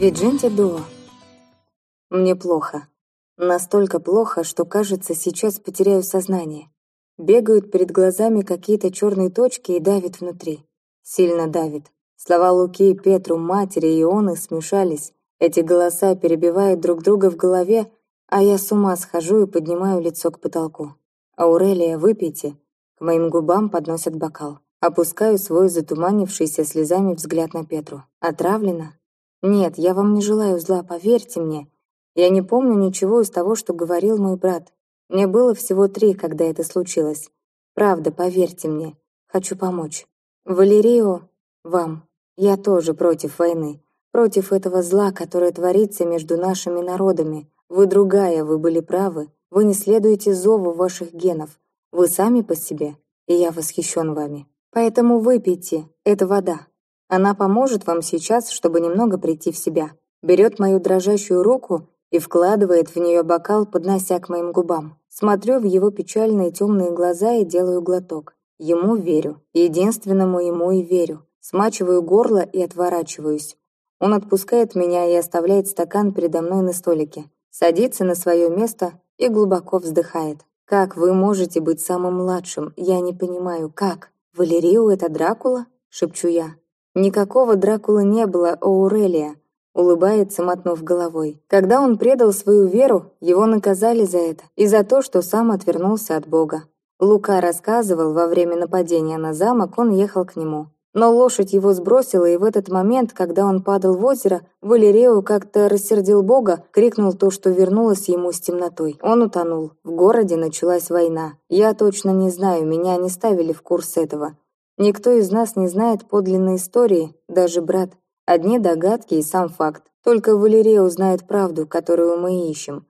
Виджинти Дуо. Мне плохо. Настолько плохо, что, кажется, сейчас потеряю сознание. Бегают перед глазами какие-то черные точки и давит внутри. Сильно давит. Слова Луки, Петру, матери и Ионы смешались. Эти голоса перебивают друг друга в голове, а я с ума схожу и поднимаю лицо к потолку. «Аурелия, выпейте». К моим губам подносят бокал. Опускаю свой затуманившийся слезами взгляд на Петру. Отравлено? Нет, я вам не желаю зла, поверьте мне. Я не помню ничего из того, что говорил мой брат. Мне было всего три, когда это случилось. Правда, поверьте мне. Хочу помочь. Валерио, вам. Я тоже против войны. Против этого зла, которое творится между нашими народами. Вы другая, вы были правы. Вы не следуете зову ваших генов. Вы сами по себе, и я восхищен вами. Поэтому выпейте, это вода. Она поможет вам сейчас, чтобы немного прийти в себя. Берет мою дрожащую руку и вкладывает в нее бокал, поднося к моим губам. Смотрю в его печальные темные глаза и делаю глоток. Ему верю. Единственному ему и верю. Смачиваю горло и отворачиваюсь. Он отпускает меня и оставляет стакан передо мной на столике. Садится на свое место и глубоко вздыхает. «Как вы можете быть самым младшим? Я не понимаю, как? Валерио — это Дракула?» — шепчу я. Никакого Дракулы не было, Аурелия, улыбается, мотнув головой. Когда он предал свою веру, его наказали за это и за то, что сам отвернулся от Бога. Лука рассказывал, во время нападения на замок он ехал к нему. Но лошадь его сбросила, и в этот момент, когда он падал в озеро, Валерео как-то рассердил Бога, крикнул то, что вернулось ему с темнотой. Он утонул. В городе началась война. Я точно не знаю, меня не ставили в курс этого. Никто из нас не знает подлинной истории, даже брат. Одни догадки и сам факт. Только Валерия узнает правду, которую мы ищем.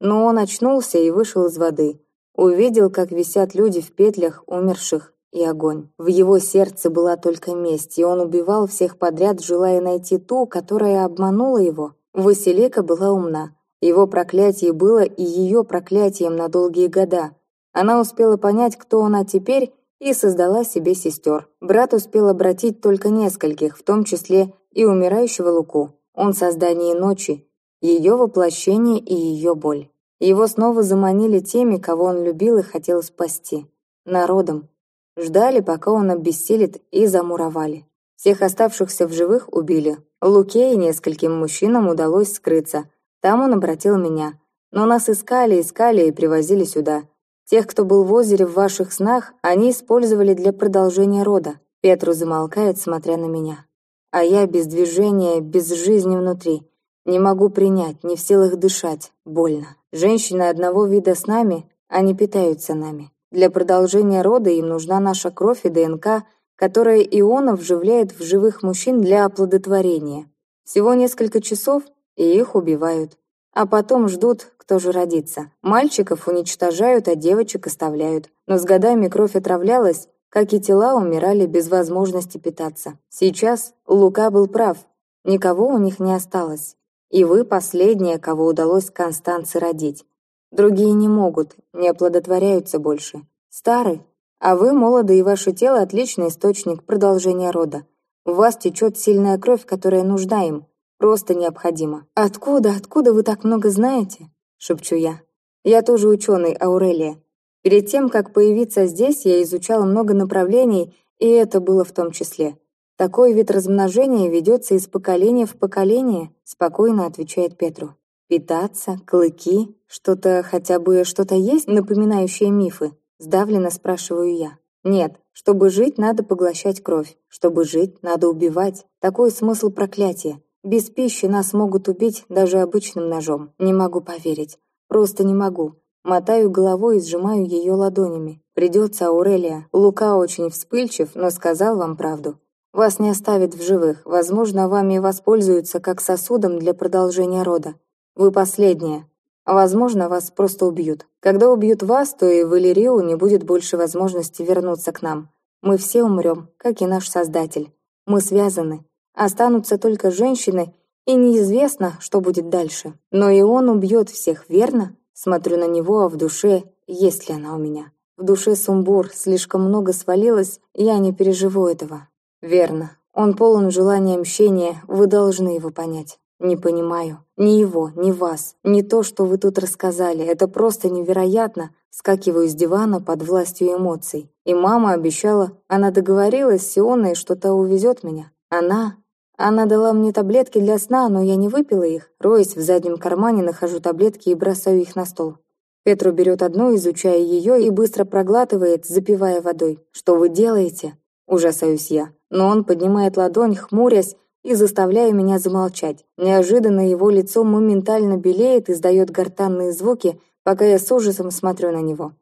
Но он очнулся и вышел из воды. Увидел, как висят люди в петлях умерших и огонь. В его сердце была только месть, и он убивал всех подряд, желая найти ту, которая обманула его. Василека была умна. Его проклятие было и ее проклятием на долгие года. Она успела понять, кто она теперь, и создала себе сестер. Брат успел обратить только нескольких, в том числе и умирающего Луку. Он создание ночи, ее воплощение и ее боль. Его снова заманили теми, кого он любил и хотел спасти. Народом. Ждали, пока он обессилит, и замуровали. Всех оставшихся в живых убили. Луке и нескольким мужчинам удалось скрыться. Там он обратил меня. Но нас искали, искали и привозили сюда. Тех, кто был в озере в ваших снах, они использовали для продолжения рода. Петру замолкает, смотря на меня. А я без движения, без жизни внутри. Не могу принять, не в силах дышать. Больно. Женщины одного вида с нами, они питаются нами. Для продолжения рода им нужна наша кровь и ДНК, которая иона вживляет в живых мужчин для оплодотворения. Всего несколько часов, и их убивают. А потом ждут, кто же родится. Мальчиков уничтожают, а девочек оставляют. Но с годами кровь отравлялась, как и тела умирали без возможности питаться. Сейчас Лука был прав. Никого у них не осталось. И вы последняя, кого удалось Констанце родить. Другие не могут, не оплодотворяются больше. Стары, а вы молоды, и ваше тело – отличный источник продолжения рода. У вас течет сильная кровь, которая нужна им. Просто необходимо. Откуда, откуда вы так много знаете? — шепчу я. «Я тоже ученый, Аурелия. Перед тем, как появиться здесь, я изучала много направлений, и это было в том числе. Такой вид размножения ведется из поколения в поколение», — спокойно отвечает Петру. «Питаться, клыки, что-то, хотя бы что-то есть, напоминающее мифы?» — сдавленно спрашиваю я. «Нет, чтобы жить, надо поглощать кровь. Чтобы жить, надо убивать. Такой смысл проклятия. Без пищи нас могут убить даже обычным ножом. Не могу поверить. Просто не могу. Мотаю головой и сжимаю ее ладонями. Придется, Аурелия. Лука очень вспыльчив, но сказал вам правду. Вас не оставят в живых. Возможно, вами воспользуются как сосудом для продолжения рода. Вы последняя. Возможно, вас просто убьют. Когда убьют вас, то и Валерию не будет больше возможности вернуться к нам. Мы все умрем, как и наш Создатель. Мы связаны. Останутся только женщины, и неизвестно, что будет дальше. Но и он убьет всех, верно? Смотрю на него, а в душе, есть ли она у меня? В душе сумбур, слишком много свалилось, я не переживу этого. Верно. Он полон желания мщения, вы должны его понять. Не понимаю. Ни его, ни вас, ни то, что вы тут рассказали. Это просто невероятно. Скакиваю с дивана под властью эмоций. И мама обещала, она договорилась с Сионой, что та увезет меня. Она... Она дала мне таблетки для сна, но я не выпила их. Роясь в заднем кармане, нахожу таблетки и бросаю их на стол. Петру берет одну, изучая ее, и быстро проглатывает, запивая водой. «Что вы делаете?» Ужасаюсь я. Но он поднимает ладонь, хмурясь, и заставляя меня замолчать. Неожиданно его лицо моментально белеет, издает гортанные звуки, пока я с ужасом смотрю на него.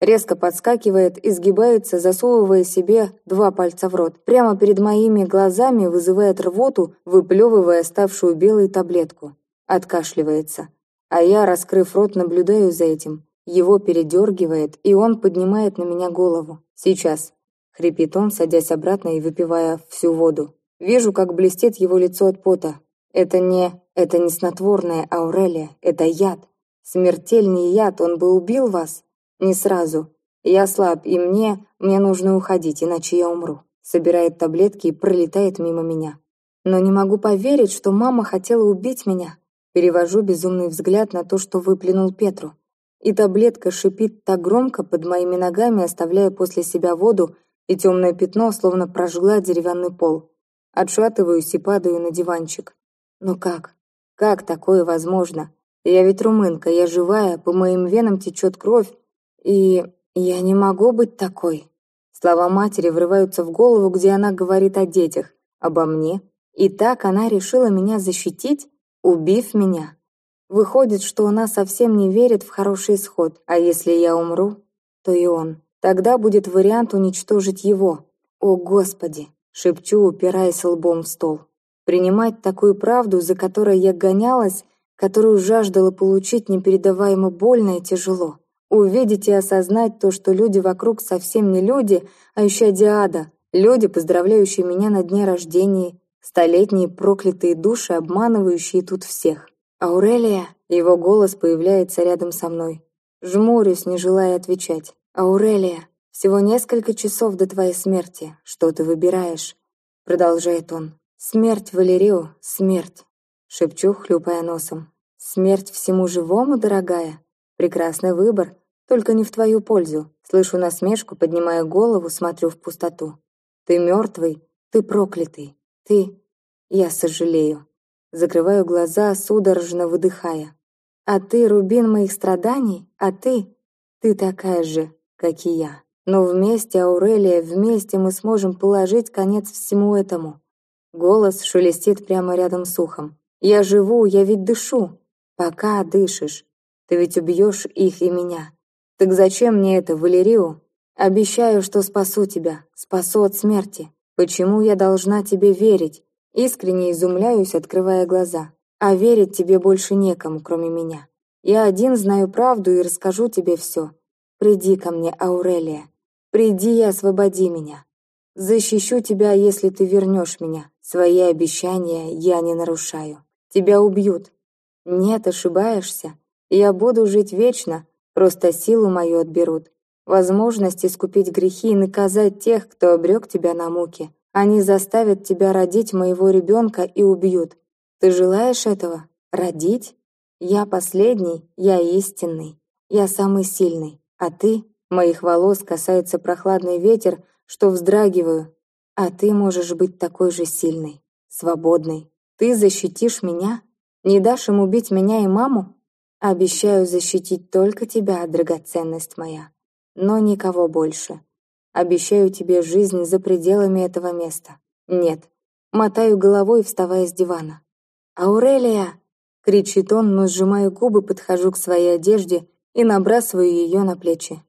Резко подскакивает, изгибается, засовывая себе два пальца в рот. Прямо перед моими глазами вызывает рвоту, выплевывая ставшую белой таблетку. Откашливается. А я, раскрыв рот, наблюдаю за этим. Его передергивает, и он поднимает на меня голову. «Сейчас», — хрипит он, садясь обратно и выпивая всю воду. Вижу, как блестит его лицо от пота. Это не... это не снотворное, Аурелия. Это яд. Смертельный яд. Он бы убил вас. Не сразу. Я слаб, и мне... мне нужно уходить, иначе я умру. Собирает таблетки и пролетает мимо меня. Но не могу поверить, что мама хотела убить меня. Перевожу безумный взгляд на то, что выплюнул Петру. И таблетка шипит так громко под моими ногами, оставляя после себя воду, и темное пятно словно прожгла деревянный пол. Отшатываюсь и падаю на диванчик. Но как? Как такое возможно? Я ведь румынка, я живая, по моим венам течет кровь, и я не могу быть такой. Слова матери врываются в голову, где она говорит о детях, обо мне. И так она решила меня защитить, убив меня. Выходит, что она совсем не верит в хороший исход, а если я умру, то и он. Тогда будет вариант уничтожить его. О, Господи! Шепчу, упираясь лбом в стол. Принимать такую правду, за которой я гонялась, которую жаждала получить непередаваемо больно и тяжело. Увидеть и осознать то, что люди вокруг совсем не люди, а еще диада. Люди, поздравляющие меня на дне рождения, столетние проклятые души, обманывающие тут всех. «Аурелия!» Его голос появляется рядом со мной. Жмурюсь, не желая отвечать. «Аурелия!» Всего несколько часов до твоей смерти. Что ты выбираешь?» Продолжает он. «Смерть, Валерио, смерть!» Шепчу, хлюпая носом. «Смерть всему живому, дорогая? Прекрасный выбор, только не в твою пользу». Слышу насмешку, поднимая голову, смотрю в пустоту. «Ты мертвый, ты проклятый, ты...» Я сожалею. Закрываю глаза, судорожно выдыхая. «А ты, рубин моих страданий, а ты...» «Ты такая же, как и я». Но вместе, Аурелия, вместе мы сможем положить конец всему этому. Голос шелестит прямо рядом с ухом. Я живу, я ведь дышу. Пока дышишь. Ты ведь убьешь их и меня. Так зачем мне это, Валерию? Обещаю, что спасу тебя, спасу от смерти. Почему я должна тебе верить? Искренне изумляюсь, открывая глаза. А верить тебе больше некому, кроме меня. Я один знаю правду и расскажу тебе все. Приди ко мне, Аурелия. Приди и освободи меня. Защищу тебя, если ты вернешь меня. Свои обещания я не нарушаю. Тебя убьют. Нет, ошибаешься. Я буду жить вечно, просто силу мою отберут. Возможность искупить грехи и наказать тех, кто обрек тебя на муки. Они заставят тебя родить моего ребенка и убьют. Ты желаешь этого? Родить? Я последний, я истинный, я самый сильный, а ты Моих волос касается прохладный ветер, что вздрагиваю. А ты можешь быть такой же сильной, свободной. Ты защитишь меня? Не дашь им убить меня и маму? Обещаю защитить только тебя, драгоценность моя. Но никого больше. Обещаю тебе жизнь за пределами этого места. Нет. Мотаю головой, вставая с дивана. «Аурелия!» — кричит он, но сжимаю губы, подхожу к своей одежде и набрасываю ее на плечи.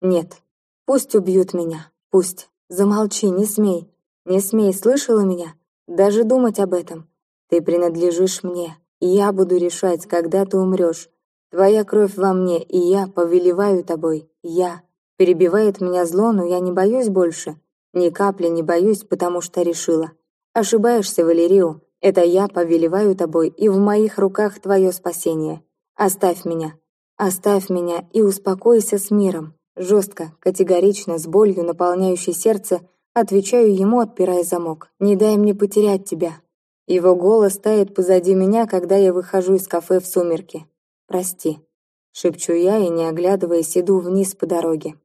Нет, пусть убьют меня, пусть. Замолчи, не смей. Не смей, слышала меня? Даже думать об этом. Ты принадлежишь мне, я буду решать, когда ты умрешь. Твоя кровь во мне, и я повелеваю тобой. Я. Перебивает меня зло, но я не боюсь больше. Ни капли не боюсь, потому что решила. Ошибаешься, Валерио. Это я повелеваю тобой, и в моих руках твое спасение. Оставь меня. Оставь меня и успокойся с миром. Жестко, категорично, с болью, наполняющей сердце, отвечаю ему, отпирая замок. «Не дай мне потерять тебя. Его голос тает позади меня, когда я выхожу из кафе в сумерки. «Прости», — шепчу я и, не оглядываясь, иду вниз по дороге.